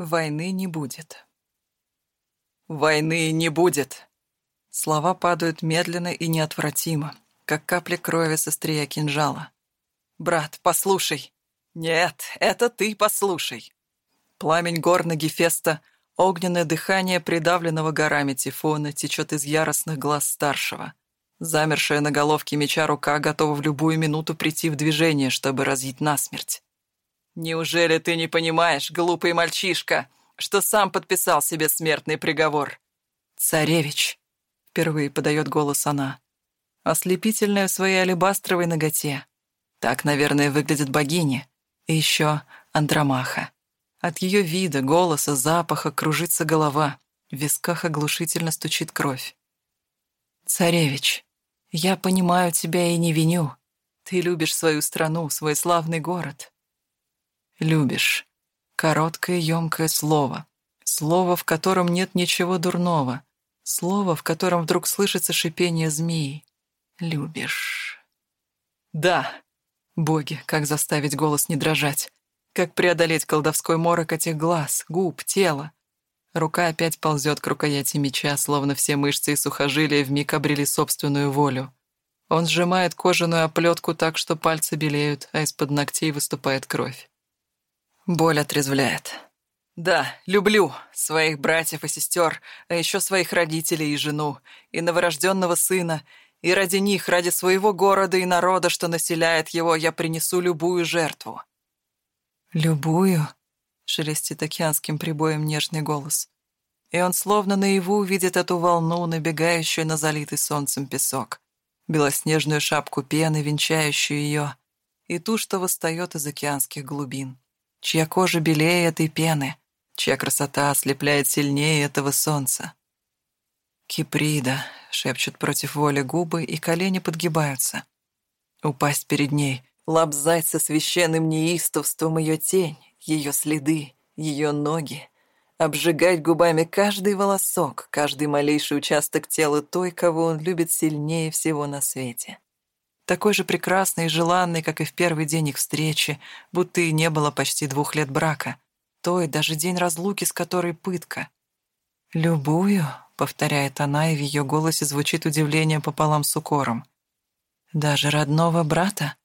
Войны не будет. Войны не будет. Слова падают медленно и неотвратимо, как капли крови со стрия кинжала. «Брат, послушай!» «Нет, это ты послушай!» Пламень гор на Гефеста, огненное дыхание придавленного горами Тифона течет из яростных глаз старшего. Замершая на головке меча рука готова в любую минуту прийти в движение, чтобы разъять насмерть. «Неужели ты не понимаешь, глупый мальчишка, что сам подписал себе смертный приговор?» «Царевич», — впервые подает голос она, ослепительная в своей алебастровой ноготе. Так, наверное, выглядит богиня. И еще Андромаха. От ее вида, голоса, запаха кружится голова, в висках оглушительно стучит кровь. «Царевич, я понимаю тебя и не виню. Ты любишь свою страну, свой славный город. Любишь. Короткое, емкое слово. Слово, в котором нет ничего дурного. Слово, в котором вдруг слышится шипение змеи. Любишь. Да. Боги, как заставить голос не дрожать? Как преодолеть колдовской морок этих глаз, губ, тела? Рука опять ползет к рукояти меча, словно все мышцы и сухожилия вмиг обрели собственную волю. Он сжимает кожаную оплетку так, что пальцы белеют, а из-под ногтей выступает кровь. Боль отрезвляет. Да, люблю своих братьев и сестер, а еще своих родителей и жену, и новорожденного сына, и ради них, ради своего города и народа, что населяет его, я принесу любую жертву. «Любую?» — шелестит океанским прибоем нежный голос. И он словно наяву видит эту волну, набегающую на залитый солнцем песок, белоснежную шапку пены, венчающую ее, и ту, что восстает из океанских глубин чья кожа белее этой пены, чья красота ослепляет сильнее этого солнца. «Киприда», — шепчут против воли губы, и колени подгибаются. Упасть перед ней, лобзать со священным неистовством ее тень, ее следы, ее ноги, обжигать губами каждый волосок, каждый малейший участок тела той, кого он любит сильнее всего на свете такой же прекрасный и желанный, как и в первый день их встречи, будто и не было почти двух лет брака. Той даже день разлуки, с которой пытка. «Любую», — повторяет она, и в ее голосе звучит удивление пополам с укором. «Даже родного брата?»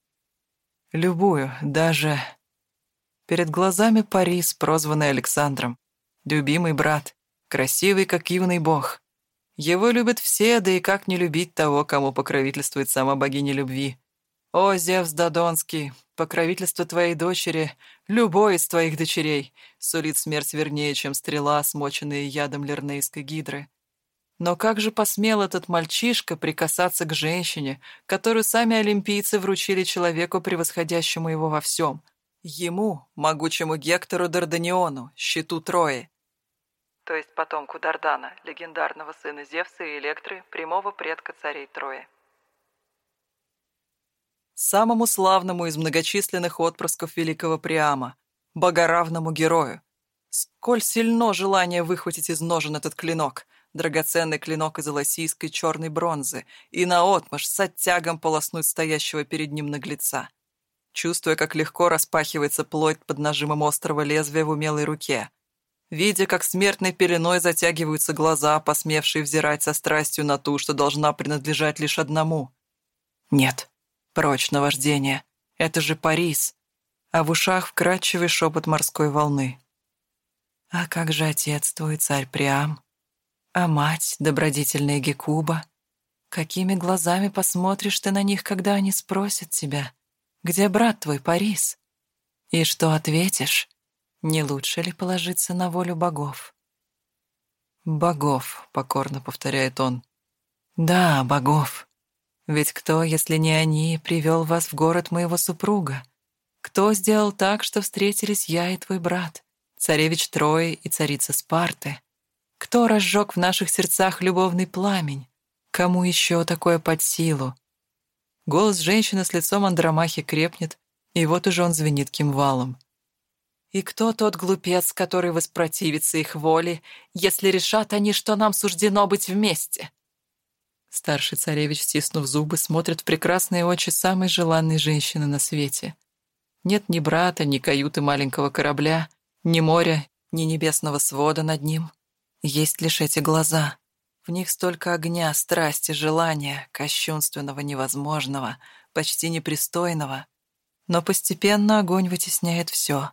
«Любую, даже...» Перед глазами Парис, прозванный Александром. Любимый брат, красивый, как юный бог. Его любят все, да и как не любить того, кому покровительствует сама богиня любви. О, Зевс Додонский, покровительство твоей дочери, любой из твоих дочерей, сулит смерть вернее, чем стрела, смоченная ядом лернейской гидры. Но как же посмел этот мальчишка прикасаться к женщине, которую сами олимпийцы вручили человеку, превосходящему его во всем? Ему, могучему Гектору Дарданиону, щиту Трои, то есть потомку Дардана, легендарного сына Зевса и Электры, прямого предка царей Трои. Самому славному из многочисленных отпрысков великого Приама, богоравному герою. Сколь сильно желание выхватить из ножен этот клинок, драгоценный клинок из аласийской черной бронзы, и наотмашь с оттягом полоснуть стоящего перед ним наглеца. Чувствуя, как легко распахивается плоть под нажимом острого лезвия в умелой руке, видя, как смертной пеленой затягиваются глаза, посмевшие взирать со страстью на ту, что должна принадлежать лишь одному. Нет, прочь наваждение. Это же Парис. А в ушах вкрадчивый шепот морской волны. А как же отец твой, царь Приам? А мать, добродетельная Гекуба? Какими глазами посмотришь ты на них, когда они спросят тебя, где брат твой, Парис? И что ответишь? Не лучше ли положиться на волю богов? «Богов», — покорно повторяет он. «Да, богов. Ведь кто, если не они, привел вас в город моего супруга? Кто сделал так, что встретились я и твой брат, царевич Трои и царица Спарты? Кто разжег в наших сердцах любовный пламень? Кому еще такое под силу?» Голос женщины с лицом Андромахи крепнет, и вот уже он звенит кимвалом. И кто тот глупец, который воспротивится их воле, если решат они, что нам суждено быть вместе?» Старший царевич, стиснув зубы, смотрит в прекрасные очи самой желанной женщины на свете. Нет ни брата, ни каюты маленького корабля, ни моря, ни небесного свода над ним. Есть лишь эти глаза. В них столько огня, страсти, желания, кощунственного невозможного, почти непристойного. Но постепенно огонь вытесняет все.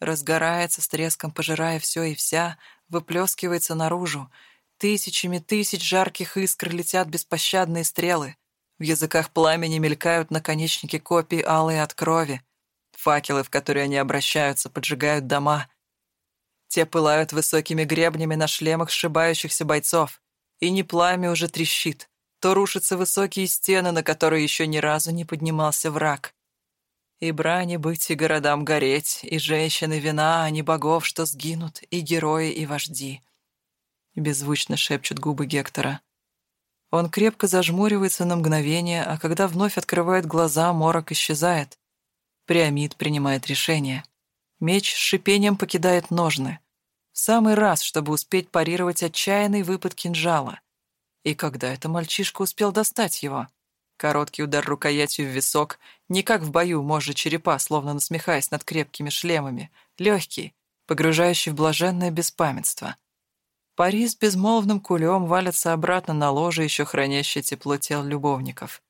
Разгорается с треском, пожирая все и вся, выплескивается наружу. Тысячами тысяч жарких искр летят беспощадные стрелы. В языках пламени мелькают наконечники копий алые от крови. Факелы, в которые они обращаются, поджигают дома. Те пылают высокими гребнями на шлемах сшибающихся бойцов. И не пламя уже трещит, то рушатся высокие стены, на которые еще ни разу не поднимался враг. И брани быть, и городам гореть, и женщины вина, а не богов, что сгинут, и герои, и вожди. Беззвучно шепчут губы Гектора. Он крепко зажмуривается на мгновение, а когда вновь открывает глаза, морок исчезает. Приамид принимает решение. Меч с шипением покидает ножны. В самый раз, чтобы успеть парировать отчаянный выпад кинжала. И когда это мальчишка успел достать его? Короткий удар рукоятью в висок, не как в бою, может, черепа, словно насмехаясь над крепкими шлемами, легкий, погружающий в блаженное беспамятство. Пари с безмолвным кулем валится обратно на ложе, еще хранящее тепло тел любовников.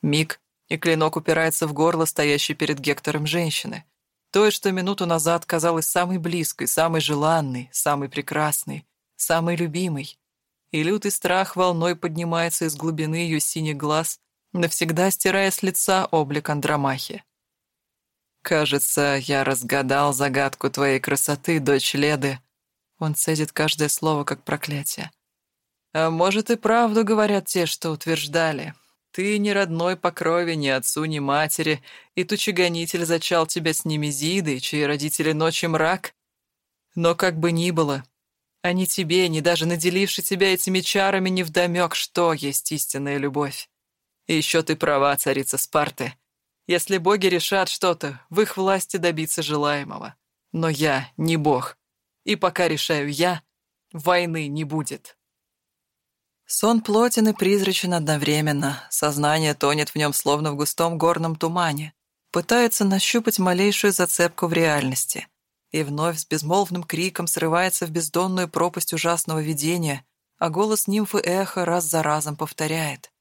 Миг, и клинок упирается в горло стоящей перед Гектором женщины. Той, что минуту назад казалась самой близкой, самой желанной, самой прекрасной, самой любимой. И лютый страх волной поднимается из глубины ее синих глаз, навсегда стирая с лица облик Андромахи. «Кажется, я разгадал загадку твоей красоты, дочь Леды». Он цедит каждое слово, как проклятие. «А может, и правду говорят те, что утверждали. Ты не родной по крови ни отцу, ни матери, и тучегонитель зачал тебя с Немезидой, чьи родители ночи мрак. Но как бы ни было, они тебе, не даже наделивши тебя этими чарами, невдомёк, что есть истинная любовь. И еще ты права, царица Спарты. Если боги решат что-то, в их власти добиться желаемого. Но я не бог. И пока решаю я, войны не будет. Сон плотен и призрачен одновременно, сознание тонет в нем словно в густом горном тумане, пытается нащупать малейшую зацепку в реальности. И вновь с безмолвным криком срывается в бездонную пропасть ужасного видения, а голос нимфы эхо раз за разом повторяет.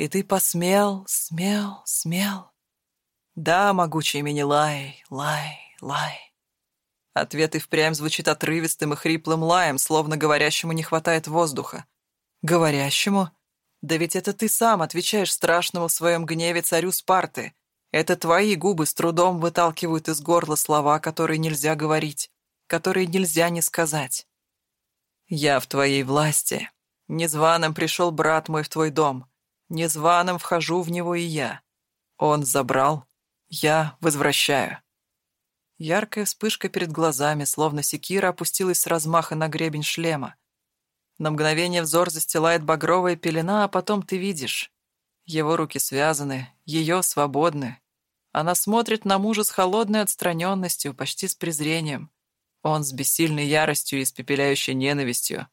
И ты посмел, смел, смел. Да, могучий Минилай, лай, лай. Ответ и впрямь звучит отрывистым и хриплым лаем, словно говорящему не хватает воздуха. Говорящему? Да ведь это ты сам отвечаешь страшному в своем гневе царю Спарты. Это твои губы с трудом выталкивают из горла слова, которые нельзя говорить, которые нельзя не сказать. Я в твоей власти. Незваным пришел брат мой в твой дом. Незваным вхожу в него и я. Он забрал, я возвращаю. Яркая вспышка перед глазами, словно секира опустилась с размаха на гребень шлема. На мгновение взор застилает багровая пелена, а потом ты видишь. Его руки связаны, ее свободны. Она смотрит на мужа с холодной отстраненностью, почти с презрением. Он с бессильной яростью и испепеляющей ненавистью.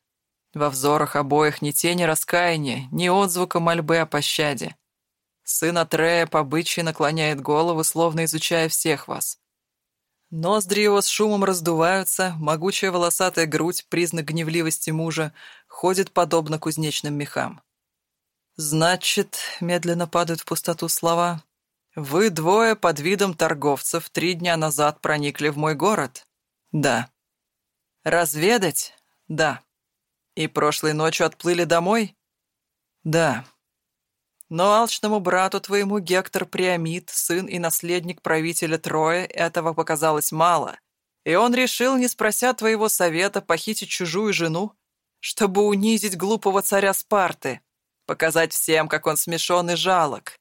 Во взорах обоих ни тени раскаяния, ни отзвука мольбы о пощаде. Сын Атрея по бычьи наклоняет голову, словно изучая всех вас. Ноздри его с шумом раздуваются, могучая волосатая грудь, признак гневливости мужа, ходит подобно кузнечным мехам. «Значит», — медленно падают в пустоту слова, «вы двое под видом торговцев три дня назад проникли в мой город?» «Да». «Разведать?» «Да». И прошлой ночью отплыли домой? Да. Но алчному брату твоему Гектор Приамид, сын и наследник правителя Троя, этого показалось мало, и он решил, не спрося твоего совета, похитить чужую жену, чтобы унизить глупого царя Спарты, показать всем, как он смешон и жалок.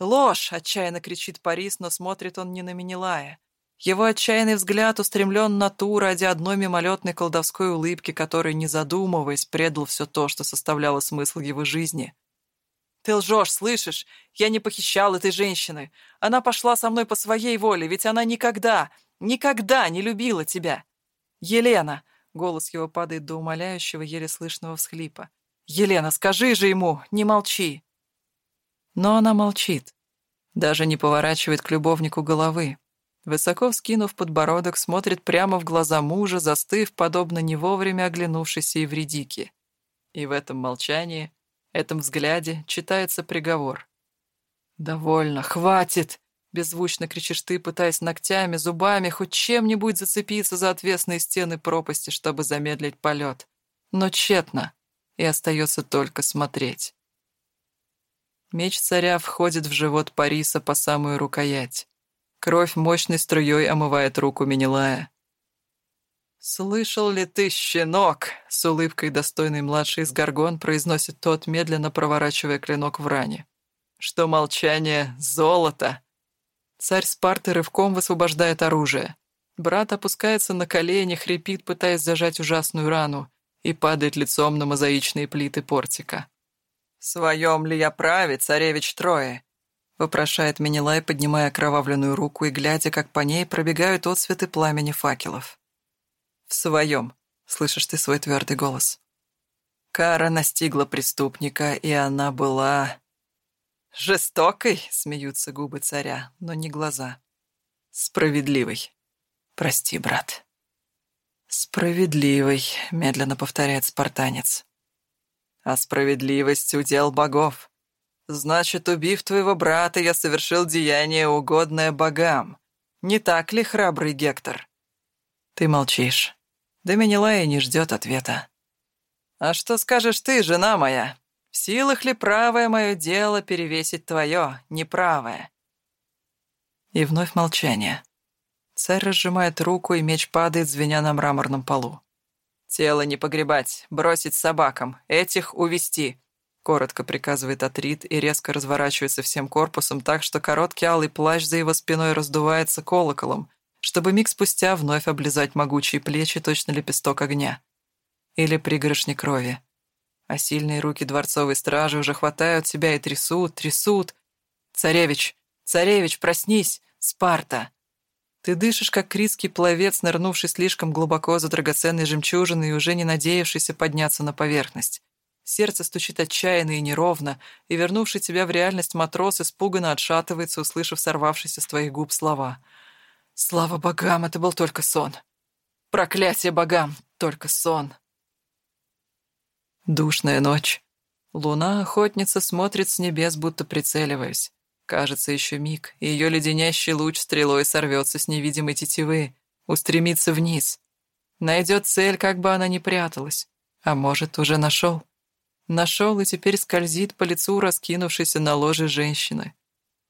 «Ложь!» — отчаянно кричит Парис, но смотрит он не на Менелая. Его отчаянный взгляд устремлен на ту ради одной мимолетной колдовской улыбки, которой, не задумываясь, предал все то, что составляло смысл его жизни. «Ты лжешь, слышишь? Я не похищал этой женщины. Она пошла со мной по своей воле, ведь она никогда, никогда не любила тебя. Елена!» — голос его падает до умоляющего, еле слышного всхлипа. «Елена, скажи же ему, не молчи!» Но она молчит, даже не поворачивает к любовнику головы. Высоко вскинув подбородок, смотрит прямо в глаза мужа, застыв, подобно не вовремя оглянувшейся Евредике. И в этом молчании, этом взгляде читается приговор. «Довольно, хватит!» — беззвучно кричишь ты, пытаясь ногтями, зубами, хоть чем-нибудь зацепиться за отвесные стены пропасти, чтобы замедлить полет. Но тщетно, и остается только смотреть. Меч царя входит в живот Париса по самую рукоять. Кровь мощной струей омывает руку Менелая. «Слышал ли ты, щенок?» — с улыбкой достойный младший из Гаргон произносит тот, медленно проворачивая клинок в ране что молчание — золото. Царь Спарты рывком высвобождает оружие. Брат опускается на колени, хрипит, пытаясь зажать ужасную рану, и падает лицом на мозаичные плиты портика. «В своем ли я праве, царевич Трое?» — вопрошает Менелай, поднимая окровавленную руку и глядя, как по ней пробегают отсветы пламени факелов. «В своем», — слышишь ты свой твердый голос. Кара настигла преступника, и она была... «Жестокой?» — смеются губы царя, но не глаза. «Справедливый. Прости, брат». «Справедливый», — медленно повторяет спартанец. «А справедливость — удел богов. Значит, убив твоего брата, я совершил деяние, угодное богам. Не так ли, храбрый Гектор?» Ты молчишь. Да Менелая не ждет ответа. «А что скажешь ты, жена моя?» В силах ли правое мое дело перевесить твое, неправое?» И вновь молчание. Царь разжимает руку, и меч падает, звеня на мраморном полу. «Тело не погребать, бросить собакам, этих увести», — коротко приказывает Атрит и резко разворачивается всем корпусом так, что короткий алый плащ за его спиной раздувается колоколом, чтобы миг спустя вновь облизать могучие плечи точно лепесток огня. Или пригоршни крови а сильные руки дворцовой стражи уже хватают себя и трясут, трясут. «Царевич! Царевич, проснись! Спарта!» Ты дышишь, как критский пловец, нырнувший слишком глубоко за драгоценной жемчужиной и уже не надеявшийся подняться на поверхность. Сердце стучит отчаянно и неровно, и вернувший тебя в реальность матрос испуганно отшатывается, услышав сорвавшийся с твоих губ слова. «Слава богам, это был только сон! Проклятие богам, только сон!» Душная ночь. Луна-охотница смотрит с небес, будто прицеливаясь. Кажется, еще миг, и ее леденящий луч стрелой сорвется с невидимой тетивы, устремится вниз. Найдет цель, как бы она ни пряталась. А может, уже нашел. Нашел и теперь скользит по лицу раскинувшейся на ложе женщины.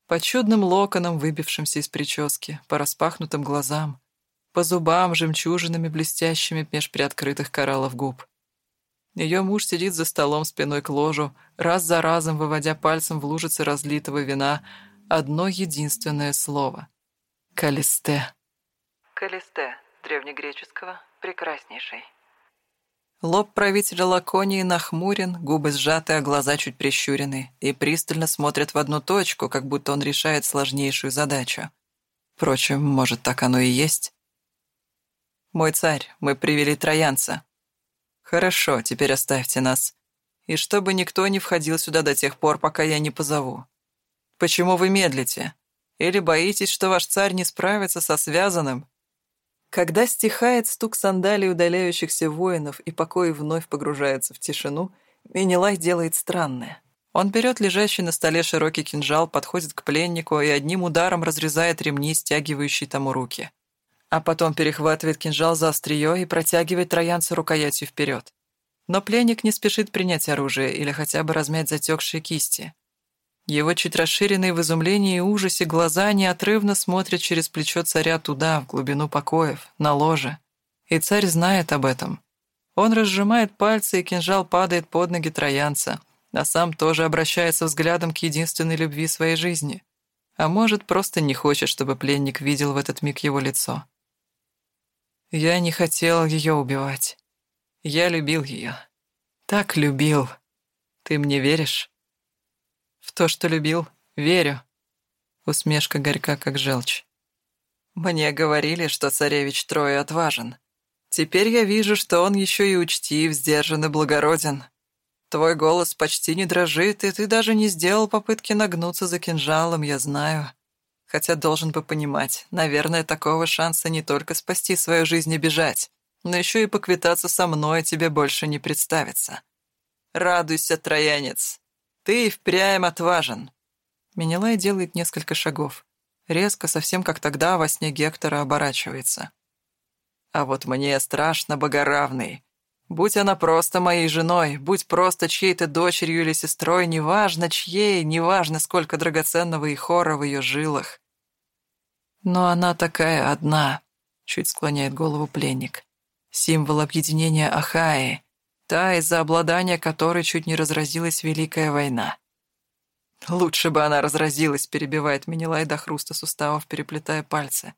По чудным локонам, выбившимся из прически, по распахнутым глазам, по зубам, жемчужинами блестящими меж приоткрытых кораллов губ. Ее муж сидит за столом спиной к ложу, раз за разом выводя пальцем в лужицы разлитого вина одно единственное слово — «Калисте». «Калисте» древнегреческого «прекраснейший». Лоб правителя Лаконии нахмурен, губы сжаты, а глаза чуть прищурены, и пристально смотрят в одну точку, как будто он решает сложнейшую задачу. Впрочем, может, так оно и есть. «Мой царь, мы привели троянца», «Хорошо, теперь оставьте нас. И чтобы никто не входил сюда до тех пор, пока я не позову. Почему вы медлите? Или боитесь, что ваш царь не справится со связанным?» Когда стихает стук сандалий удаляющихся воинов и покой вновь погружается в тишину, Менелай делает странное. Он берет лежащий на столе широкий кинжал, подходит к пленнику и одним ударом разрезает ремни, стягивающие тому руки а потом перехватывает кинжал за острие и протягивает троянцу рукоятью вперед. Но пленник не спешит принять оружие или хотя бы размять затекшие кисти. Его чуть расширенные в изумлении и ужасе глаза неотрывно смотрят через плечо царя туда, в глубину покоев, на ложе. И царь знает об этом. Он разжимает пальцы, и кинжал падает под ноги троянца, а сам тоже обращается взглядом к единственной любви своей жизни. А может, просто не хочет, чтобы пленник видел в этот миг его лицо. Я не хотел ее убивать. Я любил ее. Так любил. Ты мне веришь? В то, что любил, верю. Усмешка горька, как желчь. Мне говорили, что царевич Трое отважен. Теперь я вижу, что он еще и учтив, сдержан и благороден. Твой голос почти не дрожит, и ты даже не сделал попытки нагнуться за кинжалом, я знаю. Хотя должен бы понимать, наверное, такого шанса не только спасти свою жизнь и бежать, но еще и поквитаться со мной тебе больше не представится. Радуйся, троянец. Ты впрямь отважен. Менелай делает несколько шагов. Резко, совсем как тогда во сне Гектора оборачивается. А вот мне страшно богоравный. Будь она просто моей женой, будь просто чьей-то дочерью или сестрой, неважно чьей, неважно, сколько драгоценного и хора в ее жилах. Но она такая одна, чуть склоняет голову пленник. Символ объединения Ахаи, та, из-за обладания которой чуть не разразилась Великая война. «Лучше бы она разразилась», — перебивает Минилай до хруста суставов, переплетая пальцы.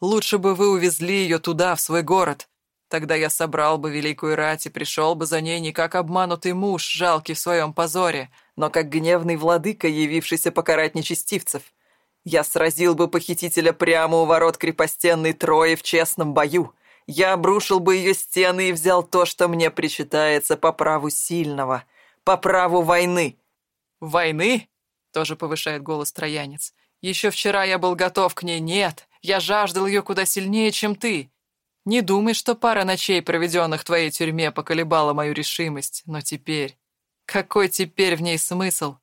«Лучше бы вы увезли ее туда, в свой город. Тогда я собрал бы великую рать и пришел бы за ней не как обманутый муж, жалкий в своем позоре, но как гневный владыка, явившийся покарать нечестивцев. Я сразил бы похитителя прямо у ворот крепостенной Трои в честном бою. Я обрушил бы ее стены и взял то, что мне причитается по праву сильного, по праву войны». «Войны?» — тоже повышает голос троянец. «Еще вчера я был готов к ней. Нет, я жаждал ее куда сильнее, чем ты. Не думай, что пара ночей, проведенных в твоей тюрьме, поколебала мою решимость. Но теперь... Какой теперь в ней смысл?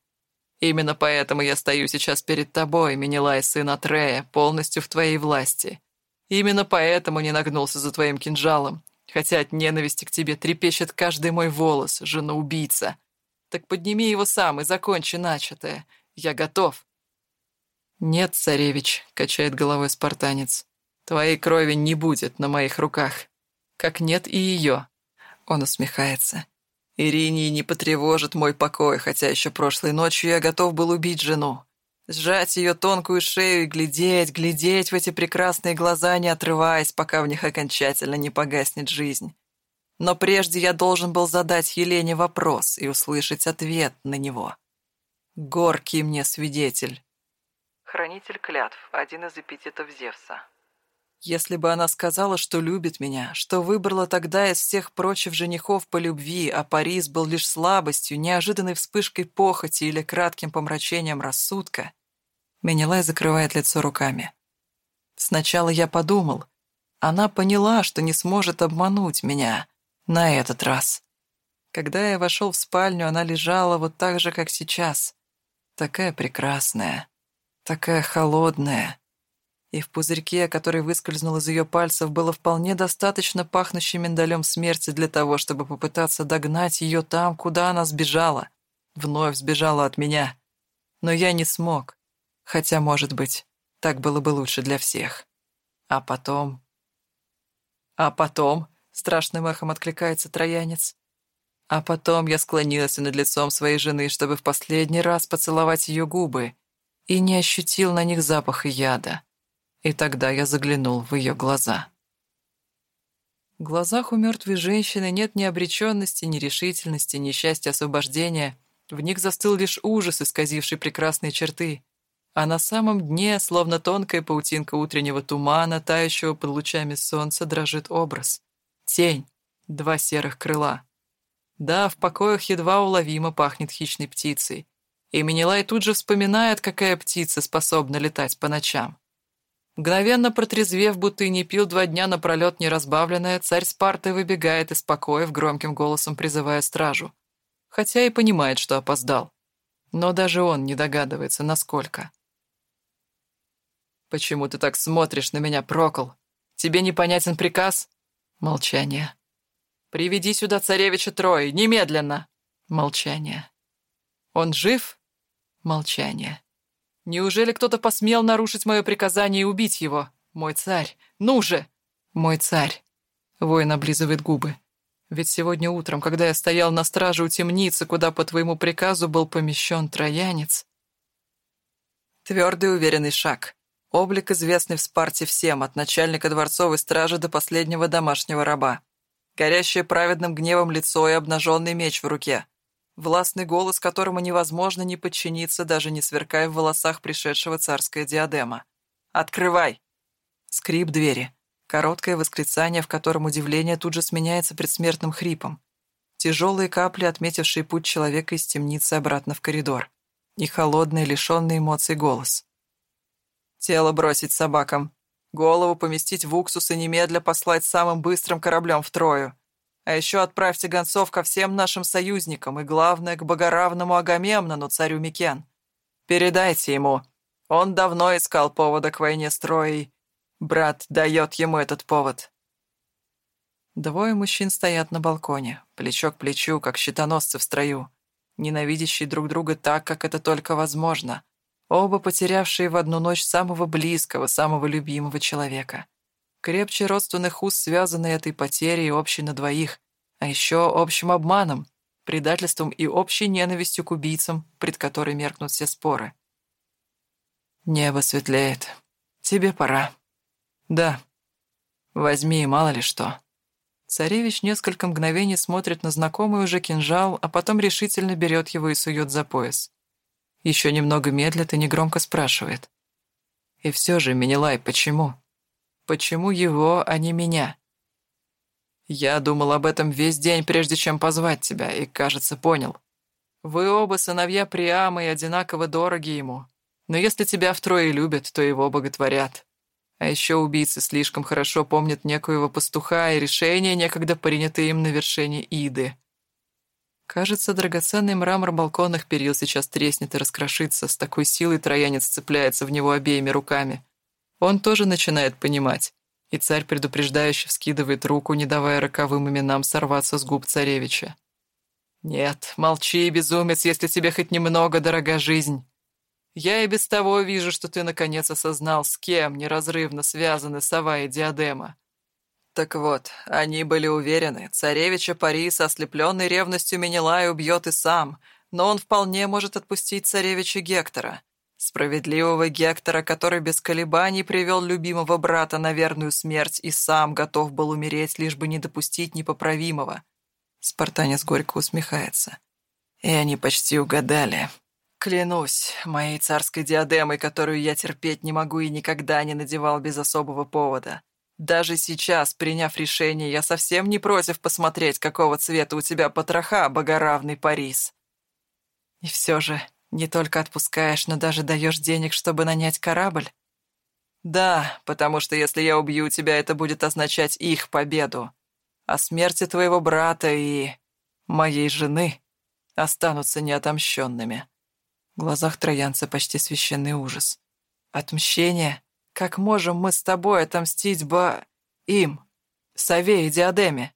Именно поэтому я стою сейчас перед тобой, Минилай, сын Атрея, полностью в твоей власти. Именно поэтому не нагнулся за твоим кинжалом, хотя от ненависти к тебе трепещет каждый мой волос, жена-убийца. Так подними его сам и закончи начатое. Я готов». «Нет, царевич», — качает головой спартанец. Твоей крови не будет на моих руках. Как нет и ее. Он усмехается. Ирине не потревожит мой покой, хотя еще прошлой ночью я готов был убить жену. Сжать ее тонкую шею и глядеть, глядеть в эти прекрасные глаза, не отрываясь, пока в них окончательно не погаснет жизнь. Но прежде я должен был задать Елене вопрос и услышать ответ на него. Горкий мне свидетель. Хранитель клятв, один из эпитетов Зевса. Если бы она сказала, что любит меня, что выбрала тогда из всех прочих женихов по любви, а Парис был лишь слабостью, неожиданной вспышкой похоти или кратким помрачением рассудка, Менелай закрывает лицо руками. Сначала я подумал, она поняла, что не сможет обмануть меня на этот раз. Когда я вошел в спальню, она лежала вот так же, как сейчас. Такая прекрасная, такая холодная, и в пузырьке, который выскользнул из ее пальцев, было вполне достаточно пахнущим миндалем смерти для того, чтобы попытаться догнать ее там, куда она сбежала. Вновь сбежала от меня. Но я не смог. Хотя, может быть, так было бы лучше для всех. А потом... А потом... Страшным эхом откликается троянец. А потом я склонился над лицом своей жены, чтобы в последний раз поцеловать ее губы, и не ощутил на них запаха яда. И тогда я заглянул в ее глаза. В глазах у мертвой женщины нет ни обреченности, ни решительности, ни счастья освобождения. В них застыл лишь ужас, исказивший прекрасные черты. А на самом дне, словно тонкая паутинка утреннего тумана, тающего под лучами солнца, дрожит образ. Тень. Два серых крыла. Да, в покоях едва уловимо пахнет хищной птицей. И Менелай тут же вспоминает, какая птица способна летать по ночам. Мгновенно протрезвев, будто и не пил два дня напролет неразбавленное, царь Спарты выбегает из покоев, громким голосом призывая стражу. Хотя и понимает, что опоздал. Но даже он не догадывается, насколько. «Почему ты так смотришь на меня, Прокол? Тебе непонятен приказ?» Молчание. «Приведи сюда царевича Трои, немедленно!» Молчание. «Он жив?» Молчание. Неужели кто-то посмел нарушить мое приказание и убить его? Мой царь! Ну же! Мой царь!» Воин облизывает губы. «Ведь сегодня утром, когда я стоял на страже у темницы, куда по твоему приказу был помещен троянец...» Твердый уверенный шаг. Облик, известный в Спарте всем, от начальника дворцовой стражи до последнего домашнего раба. Горящее праведным гневом лицо и обнаженный меч в руке. Властный голос, которому невозможно не подчиниться, даже не сверкая в волосах пришедшего царская диадема. «Открывай!» Скрип двери. Короткое восклицание, в котором удивление тут же сменяется предсмертным хрипом. Тяжелые капли, отметившие путь человека из темницы обратно в коридор. И холодный, лишенный эмоций голос. Тело бросить собакам. Голову поместить в уксус и немедля послать самым быстрым кораблем в Трою. А еще отправьте гонцов ко всем нашим союзникам и, главное, к богоравному Агамемнону, царю Микен. Передайте ему. Он давно искал повода к войне с Троей. Брат дает ему этот повод. Двое мужчин стоят на балконе, плечо к плечу, как щитоносцы в строю, ненавидящие друг друга так, как это только возможно. Оба потерявшие в одну ночь самого близкого, самого любимого человека. Крепче родственных уз связаны этой потерей общей на двоих, а еще общим обманом, предательством и общей ненавистью к убийцам, пред которой меркнут все споры. Небо светлеет. Тебе пора. Да. Возьми, мало ли что. Царевич несколько мгновений смотрит на знакомый уже кинжал, а потом решительно берет его и сует за пояс. Еще немного медлит и негромко спрашивает. И все же, Менелай, почему? Почему его, а не меня? Я думал об этом весь день, прежде чем позвать тебя, и, кажется, понял. Вы оба сыновья Приама и одинаково дороги ему. Но если тебя втрое любят, то его боготворят. А еще убийцы слишком хорошо помнят некоего пастуха и решения, некогда принятые им на вершине Иды. Кажется, драгоценный мрамор балконных перил сейчас треснет и раскрошится, с такой силой троянец цепляется в него обеими руками. Он тоже начинает понимать, и царь предупреждающе вскидывает руку, не давая роковым именам сорваться с губ царевича. «Нет, молчи, безумец, если тебе хоть немного дорога жизнь. Я и без того вижу, что ты наконец осознал, с кем неразрывно связаны сова и диадема. Так вот, они были уверены, царевича Париса, ослепленный ревностью Менелай, убьет и сам, но он вполне может отпустить царевича Гектора, справедливого Гектора, который без колебаний привел любимого брата на верную смерть и сам готов был умереть, лишь бы не допустить непоправимого. Спартанец горько усмехается. И они почти угадали. Клянусь моей царской диадемой, которую я терпеть не могу и никогда не надевал без особого повода. Даже сейчас, приняв решение, я совсем не против посмотреть, какого цвета у тебя потроха, богоравный Парис. И все же, не только отпускаешь, но даже даешь денег, чтобы нанять корабль? Да, потому что если я убью тебя, это будет означать их победу. А смерти твоего брата и моей жены останутся неотомщенными. В глазах троянца почти священный ужас. «Отмщение? Как можем мы с тобой отомстить ба... им, Сове и Диадеме?»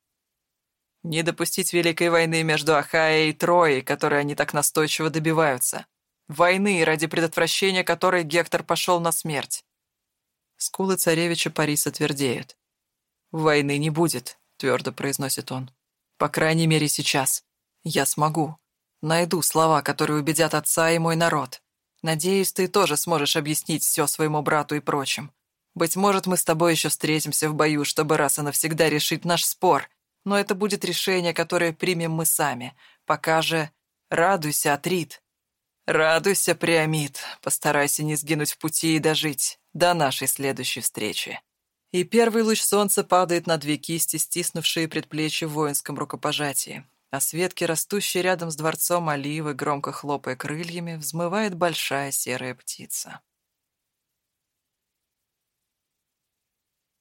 Не допустить Великой войны между Ахаей и Троей, которой они так настойчиво добиваются. Войны, ради предотвращения которой Гектор пошел на смерть. Скулы царевича Париса твердеют. «Войны не будет», — твердо произносит он. «По крайней мере, сейчас. Я смогу. Найду слова, которые убедят отца и мой народ. Надеюсь, ты тоже сможешь объяснить все своему брату и прочим. Быть может, мы с тобой еще встретимся в бою, чтобы раз и навсегда решить наш спор. Но это будет решение, которое примем мы сами. Пока же радуйся, Атрит. Радуйся, Приамид. Постарайся не сгинуть в пути и дожить до нашей следующей встречи. И первый луч солнца падает на две кисти, стиснувшие предплечье в воинском рукопожатии а с ветки, растущей рядом с дворцом оливы, громко хлопая крыльями, взмывает большая серая птица.